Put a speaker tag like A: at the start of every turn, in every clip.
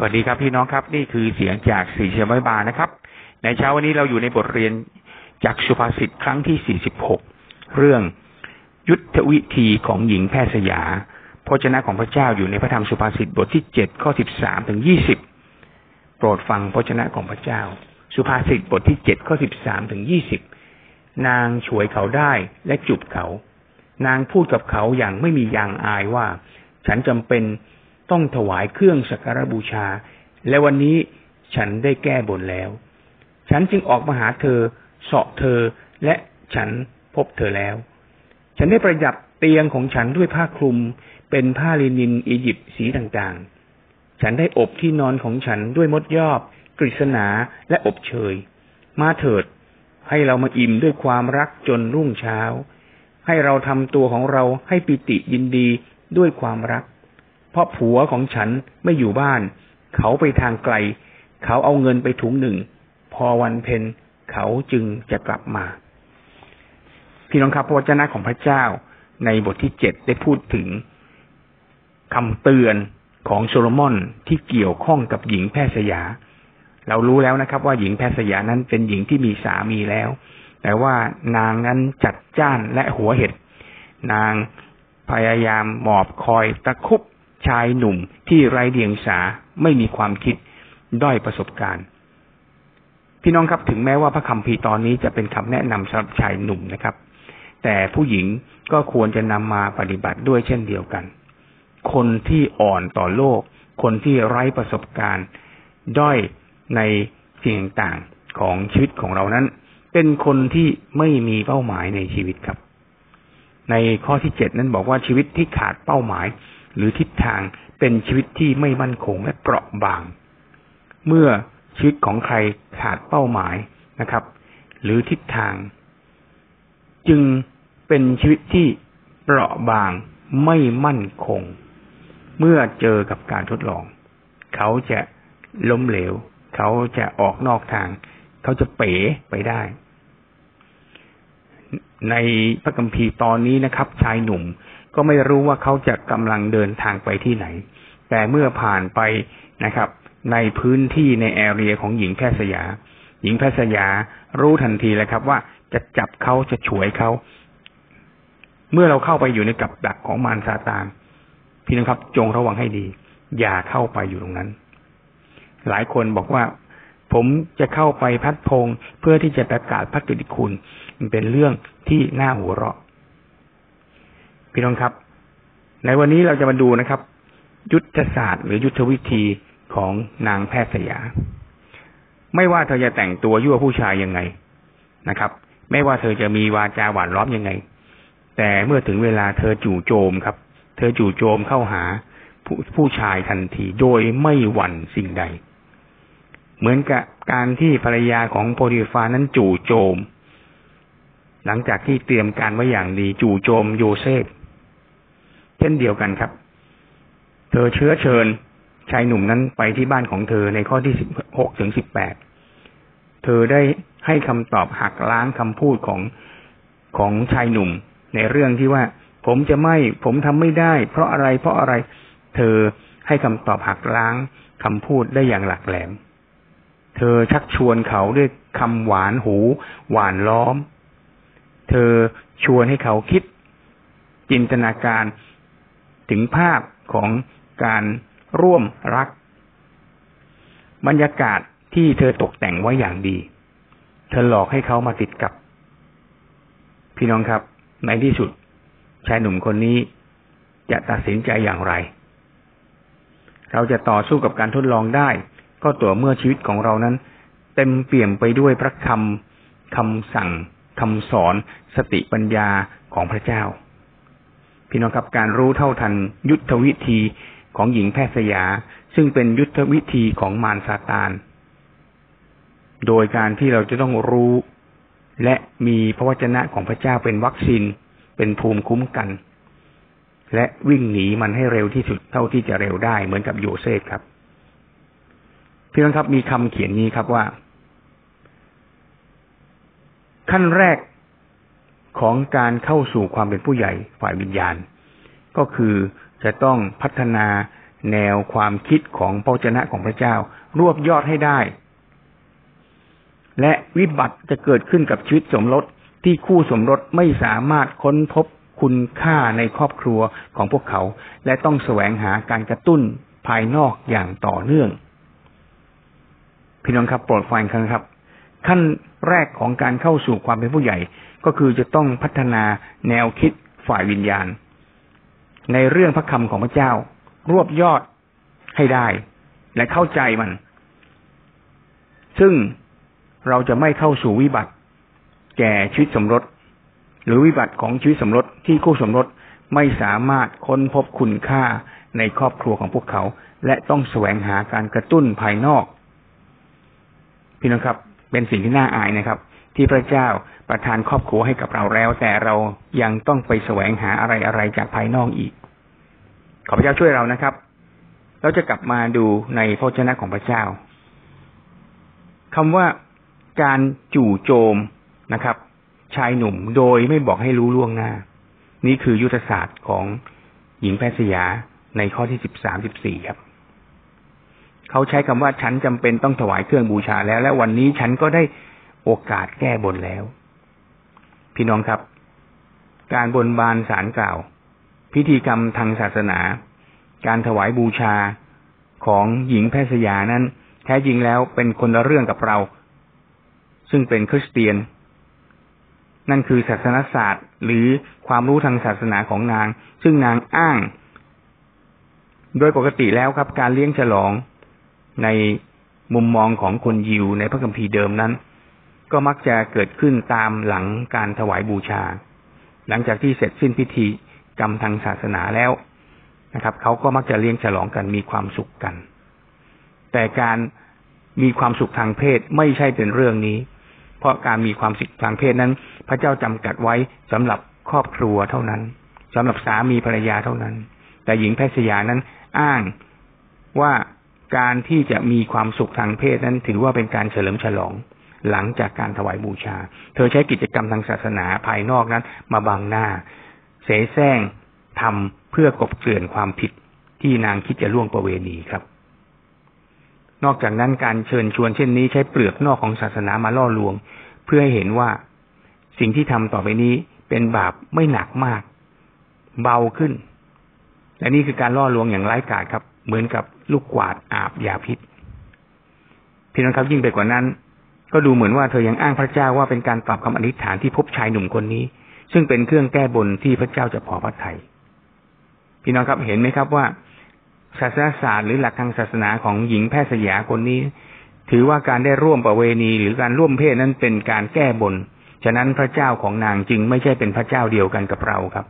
A: สวัสดีครับพี่น้องครับ นี่คือเสียงจากสีเชียงไม้บานะครับ ในเช้าวันนี้เราอยู่ในบทเรียนจากสุภาษิตครั้งที่ 46 เรื่องยุทธวิธีของหญิงแพทย์สยาพระเจ้าของพระเจ้าอยู่ในพระธรรมสุภาษิตบทที่ 7 ข้อ 13 ถึง 20 โปรดฟังพระเจ้าของพระเจ้า สุภาษิตบทที่ 7 ข้อ 13 ถึง 20 นางช่วยเขาได้และจุบเขา นางพูดกับเขาอย่างไม่มียางอายว่า ฉันจำเป็น ต้องถวายเครื่องสักการบูชา และวันนี้ฉันได้แก้บนแล้ว ฉันจึงออกมาหาเธอเสาะเธอและฉันพบเธอแล้ว ฉันได้ประยับเตียงของฉันด้วยผ้าคลุม เป็นผ้าลินินอียิปต์สีต่างๆ ฉันได้อบที่นอนของฉันด้วยมดยอบ กฤษณาและอบเชย มาเถิด ให้เรามาอิ่มด้วยความรักจนรุ่งเช้า ให้เราทำตัวของเราให้ปิติยินดีด้วยความรัก เพราะผัวของฉันไม่อยู่บ้าน เขาไปทางไกล เขาเอาเงินไปถุงหนึ่ง พอวันเพ็ญเขาจึงจะกลับมา พี่น้องครับพระวจนะของพระเจ้าในบทที่เจ็ดได้พูดถึงคำเตือนของโซโลมอนที่เกี่ยวข้องกับหญิงแพทย์สยา เรารู้แล้วนะครับ ว่าหญิงแพทย์สยานั้นเป็นหญิงที่มีสามีแล้ว แต่ว่านางนั้นจัดจ้านและหัวเห็ด นางพยายามหมอบคอยตะคุบ ชายหนุ่มที่ไร้เดียงสาไม่มีความคิดด้อยประสบการณ์ พี่น้องครับถึงแม้ว่าพระคำพีตอนนี้จะเป็นคำแนะนำสำหรับชายหนุ่มนะครับ แต่ผู้หญิงก็ควรจะนำมาปฏิบัติด้วยเช่นเดียวกัน คนที่อ่อนต่อโลก คนที่ไร้ประสบการณ์ ด้อยในสิ่งต่างๆของชีวิตของเรานั้น เป็นคนที่ไม่มีเป้าหมายในชีวิตครับ ในข้อที่เจ็ดนั้นบอกว่าชีวิตที่ขาดเป้าหมาย หรือทิศทางเป็นชีวิตที่ไม่มั่นคงและเปราะบาง เมื่อชีวิตของใครขาดเป้าหมายนะครับ หรือทิศทาง จึงเป็นชีวิตที่เปราะบางไม่มั่นคง เมื่อเจอกับการทดลอง เขาจะล้มเหลว เขาจะออกนอกทาง เขาจะเป๋ไปได้ ในพระคัมภีร์ตอนนี้นะครับ ชายหนุ่มก็ไม่รู้ว่าเขาจะกำลังเดินทางไปที่ไหน แต่เมื่อผ่านไปนะครับ ในพื้นที่ในแอเรียของหญิงแพทย์สยา หญิงแพทย์สยารู้ทันทีเลยครับ ว่าจะจับเขาจะฉวยเขาเมื่อเราเข้าไปอยู่ในกับดักของมารซาตานพี่น้องครับ จงระวังให้ดี อย่าเข้าไปอยู่ตรงนั้น หลายคนบอกว่า ผมจะเข้าไปพัดพงเพื่อที่จะประกาศพระกิติคุณ มันเป็นเรื่องที่น่าหัวเราะ พี่น้องครับ ในวันนี้เราจะมาดูนะครับ ยุทธศาสตร์ หรือยุทธวิธีของนางแพทย์สยา ไม่ว่าเธอจะแต่งตัวยั่วผู้ชายยังไงนะครับ ไม่ว่าเธอจะมีวาจาหวานล้อมยังไง แต่เมื่อถึงเวลาเธอจู่โจมครับ เธอจู่โจมเข้าหาผู้ผู้ชายทันที โดยไม่หวั่นสิ่งใด เหมือนกับการที่ภรรยาของโพธิฟานั้นจู่โจม หลังจากที่เตรียมการไว้อย่างดีจู่โจมโยเซฟเช่นเดียวกันครับ เธอเชื้อเชิญชายหนุ่มนั้นไปที่บ้านของเธอในข้อที่สิบหกถึงสิบแปดเธอได้ให้คำตอบหักล้างคำพูดของของชายหนุ่ม ในเรื่องที่ว่า ผมจะไม่ ผมทำไม่ได้ เพราะอะไรเพราะอะไร เธอให้คำตอบหักล้างคำพูดได้อย่างหลักแหลม เธอชักชวนเขาด้วยคำหวานหู หวานล้อม เธอชวนให้เขาคิด จินตนาการถึงภาพของการร่วมรัก บรรยากาศที่เธอตกแต่งไว้อย่างดี เธอหลอกให้เขามาติดกับ พี่น้องครับ ในที่สุด ชายหนุ่มคนนี้จะตัดสินใจอย่างไร เราจะต่อสู้กับการทดลองได้ ก็ตัวเมื่อชีวิตของเรานั้น เต็มเปี่ยมไปด้วยพระคำคำสั่งคำสอนสติปัญญาของพระเจ้า พี่น้องครับการรู้เท่าทันยุทธวิธีของหญิงแพทย์สยา ซึ่งเป็นยุทธวิธีของมารซาตาน โดยการที่เราจะต้องรู้และมีพระวจนะของพระเจ้าเป็นวัคซีนเป็นภูมิคุ้มกัน และวิ่งหนีมันให้เร็วที่สุดเท่าที่จะเร็วได้เหมือนกับโยเซฟครับ พี่น้องครับมีคำเขียนนี้ครับว่า ขั้นแรกของการเข้าสู่ความเป็นผู้ใหญ่ฝ่ายวิญญาณ ก็คือจะต้องพัฒนาแนวความคิดของพระเจ้าของพระเจ้า รวบยอดให้ได้ และวิบัติจะเกิดขึ้นกับชีวิตสมรสที่คู่สมรสไม่สามารถค้นพบคุณค่าในครอบครัวของพวกเขา และต้องแสวงหาการกระตุ้นภายนอกอย่างต่อเนื่อง พี่น้องครับโปรดฟังกันครับ ขั้นแรกของการเข้าสู่ความเป็นผู้ใหญ่ ก็คือจะต้องพัฒนาแนวคิดฝ่ายวิญญาณ ในเรื่องพระคำของพระเจ้า รวบยอดให้ได้ และเข้าใจมัน ซึ่งเราจะไม่เข้าสู่วิบัติแก่ชีวิตสมรส หรือวิบัติของชีวิตสมรสที่คู่สมรสไม่สามารถค้นพบคุณค่าในครอบครัวของพวกเขา และต้องแสวงหาการกระตุ้นภายนอก พี่น้องครับ เป็นสิ่งที่น่าอายนะครับ ที่พระเจ้าประทานครอบครัวให้กับเราแล้ว แต่เรายังต้องไปแสวงหาอะไรอะไรจากภายนอกอีก ขอพระเจ้าช่วยเรานะครับ เราจะกลับมาดูในพระชนะของพระเจ้าคำว่าการจู่โจมนะครับ ชายหนุ่มโดยไม่บอกให้รู้ล่วงหน้า นี่คือยุทธศาสตร์ของหญิงแพทย์สยาในข้อที่สิบสามสิบสี่ครับ เขาใช้คำว่าฉันจำเป็นต้องถวายเครื่องบูชาแล้ว และวันนี้ฉันก็ได้โอกาสแก้บนแล้ว พี่น้องครับ การบนบานสารกล่าว พิธีกรรมทางศาสนา การถวายบูชาของหญิงแพทย์สยานั้น แท้จริงแล้วเป็นคนละเรื่องกับเรา ซึ่งเป็นคริสเตียน นั่นคือศาสนศาสตร์ หรือความรู้ทางศาสนาของนาง ซึ่งนางอ้าง โดยปกติแล้วครับ การเลี้ยงฉลอง ในมุมมองของคนยิวในพระคัมภีร์เดิมนั้น ก็มักจะเกิดขึ้นตามหลังการถวายบูชา หลังจากที่เสร็จสิ้นพิธีกรรมทางศาสนาแล้วนะครับเขาก็มักจะเลี้ยงฉลองกันมีความสุขกัน แต่การมีความสุขทางเพศไม่ใช่เป็นเรื่องนี้ เพราะการมีความสิทธิทางเพศนั้น พระเจ้าจำกัดไว้สำหรับครอบครัวเท่านั้นสำหรับสามีภรรยาเท่านั้น แต่หญิงแพทย์สยานั้นอ้างว่า การที่จะมีความสุขทางเพศนั้นถือว่าเป็นการเฉลิมฉลองหลังจากการถวายบูชา เธอใช้กิจกรรมทางศาสนาภายนอกนั้น มาบังหน้า เสแสร้งทำเพื่อกบเกลื่อนความผิดที่นางคิดจะล่วงประเวณีครับ นอกจากนั้นการเชิญชวนเช่นนี้ใช้เปลือกนอกของศาสนามาล่อลวง เพื่อให้เห็นว่าสิ่งที่ทำต่อไปนี้เป็นบาปไม่หนักมาก เบาขึ้น และนี่คือการล่อลวงอย่างไร้กาศครับ เหมือนกับ ลูกกวาดอาบยาพิษพี่น้องครับยิ่งไปกว่านั้น ก็ดูเหมือนว่าเธอยังอ้างพระเจ้าว่าเป็นการตอบคำอธิษฐานที่พบชายหนุ่มคนนี้ ซึ่งเป็นเครื่องแก้บนที่พระเจ้าจะพอพระทยัยพี่น้องครับเห็นไหมครับว่าศาสนาศาสตร์หรือหลักทางศาสนาของหญิงแพทย์สยาคนนี้ ถือว่าการได้ร่วมประเวณีหรือการร่วมเพศนั้นเป็นการแก้บน ฉะนั้นพระเจ้าของนางจึงไม่ใช่เป็นพระเจ้าเดียวกันกับเราครับ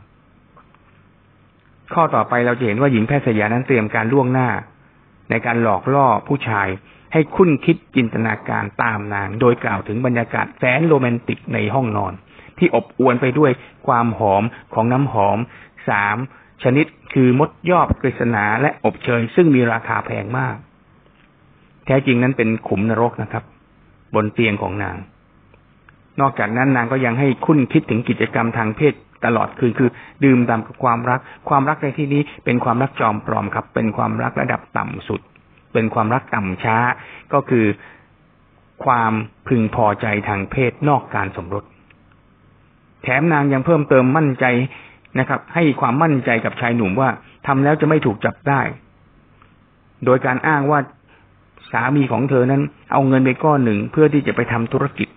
A: ข้อต่อไปเราจะเห็นว่าหญิงแพทย์สยานั้นเตรียมการล่วงหน้า ในการหลอกล่อผู้ชายให้คุ้นคิดจินตนาการตามนาง โดยกล่าวถึงบรรยากาศแสนโรแมนติกในห้องนอน ที่อบอวลไปด้วยความหอมของน้ำหอมสามชนิดคือมดยอบกฤษณาและอบเชยซึ่งมีราคาแพงมาก แท้จริงนั้นเป็นขุมนรกนะครับ บนเตียงของนาง นอกจากนั้นนางก็ยังให้คุ้นคิดถึงกิจกรรมทางเพศตลอดคืนคือดื่มดำกับความรัก ความรักในที่นี้เป็นความรักจอมปลอมครับ เป็นความรักระดับต่ำสุด เป็นความรักต่ำช้า ก็คือความพึงพอใจทางเพศนอกการสมรส แถมนางยังเพิ่มเติมมั่นใจนะครับ ให้ความมั่นใจกับชายหนุ่มว่าทำแล้วจะไม่ถูกจับได้ โดยการอ้างว่าสามีของเธอนั้น เอาเงินไปก้อนหนึ่งเพื่อที่จะไปทำธุรกิจ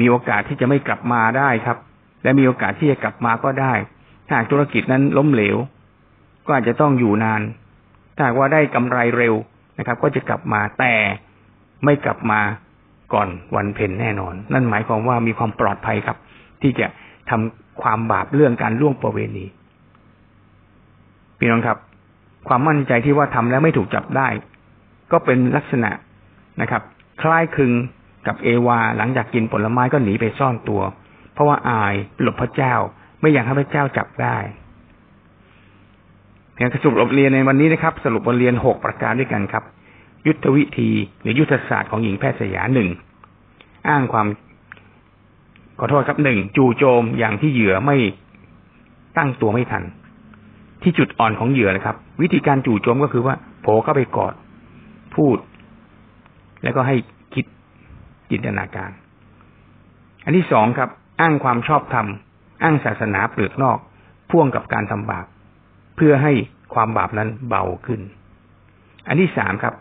A: มีโอกาสที่จะไม่กลับมาได้ครับ และมีโอกาสที่จะกลับมาก็ได้ถ้าธุรกิจนั้นล้มเหลว ก็อาจจะต้องอยู่นานถ้าว่าได้กำไรเร็วนะครับ ก็จะกลับมาแต่ไม่กลับมาก่อนวันเพ็ญแน่นอน นั่นหมายความว่ามีความปลอดภัยครับ ที่จะทำความบาปเรื่องการล่วงประเวณีพี่น้องครับ ความมั่นใจที่ว่าทำแล้วไม่ถูกจับได้ ก็เป็นลักษณะนะครับ คล้ายคลึง กับเอวาหลังจากกินผลไม้ก็หนีไปซ่อนตัว เพราะว่าอายหลบพระเจ้า ไม่อยากให้พระเจ้าจับได้เพียงสรุปบทเรียนในวันนี้นะครับ สรุปบทเรียนหกประการด้วยกันครับ ยุทธวิธีหรือยุทธศาสตร์ของหญิงแพทย์สยามหนึ่งอ้างความ ขอโทษครับหนึ่งจู่โจมอย่างที่เหยื่อไม่ตั้งตัวไม่ทัน ที่จุดอ่อนของเหยื่อนะครับ วิธีการจู่โจมก็คือว่าโผล่เข้าไปกอด พูด แล้วก็ให้ จินตนาการ อันที่สองครับ อ้างความชอบธรรม อ้างศาสนาเปลือกนอก พ่วงกับการทำบาปเพื่อให้ความบาปนั้นเบาขึ้น อันที่สามครับ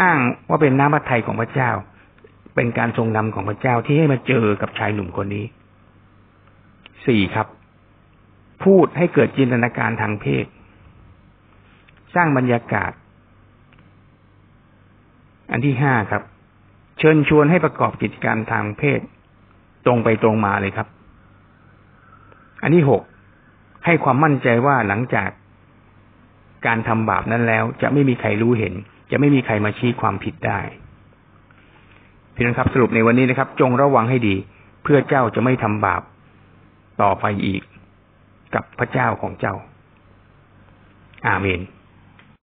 A: อ้างว่าเป็นน้ำพระทัยของพระเจ้า เป็นการทรงนำของพระเจ้าที่ให้มาเจอกับชายหนุ่มคนนี้สี่ครับ พูดให้เกิดจินตนาการทางเพศ สร้างบรรยากาศ อันที่ห้าครับ เชิญชวนให้ประกอบกิจการทางเพศ ตรงไปตรงมาเลยครับ อันที่หกให้ความมั่นใจว่าหลังจากการทำบาปนั้นแล้ว จะไม่มีใครรู้เห็น จะไม่มีใครมาชี้ความผิดได้พี่น้องครับสรุปในวันนี้นะครับ จงระวังให้ดี เพื่อเจ้าจะไม่ทำบาปต่อไปอีก กับพระเจ้าของเจ้า อาเมน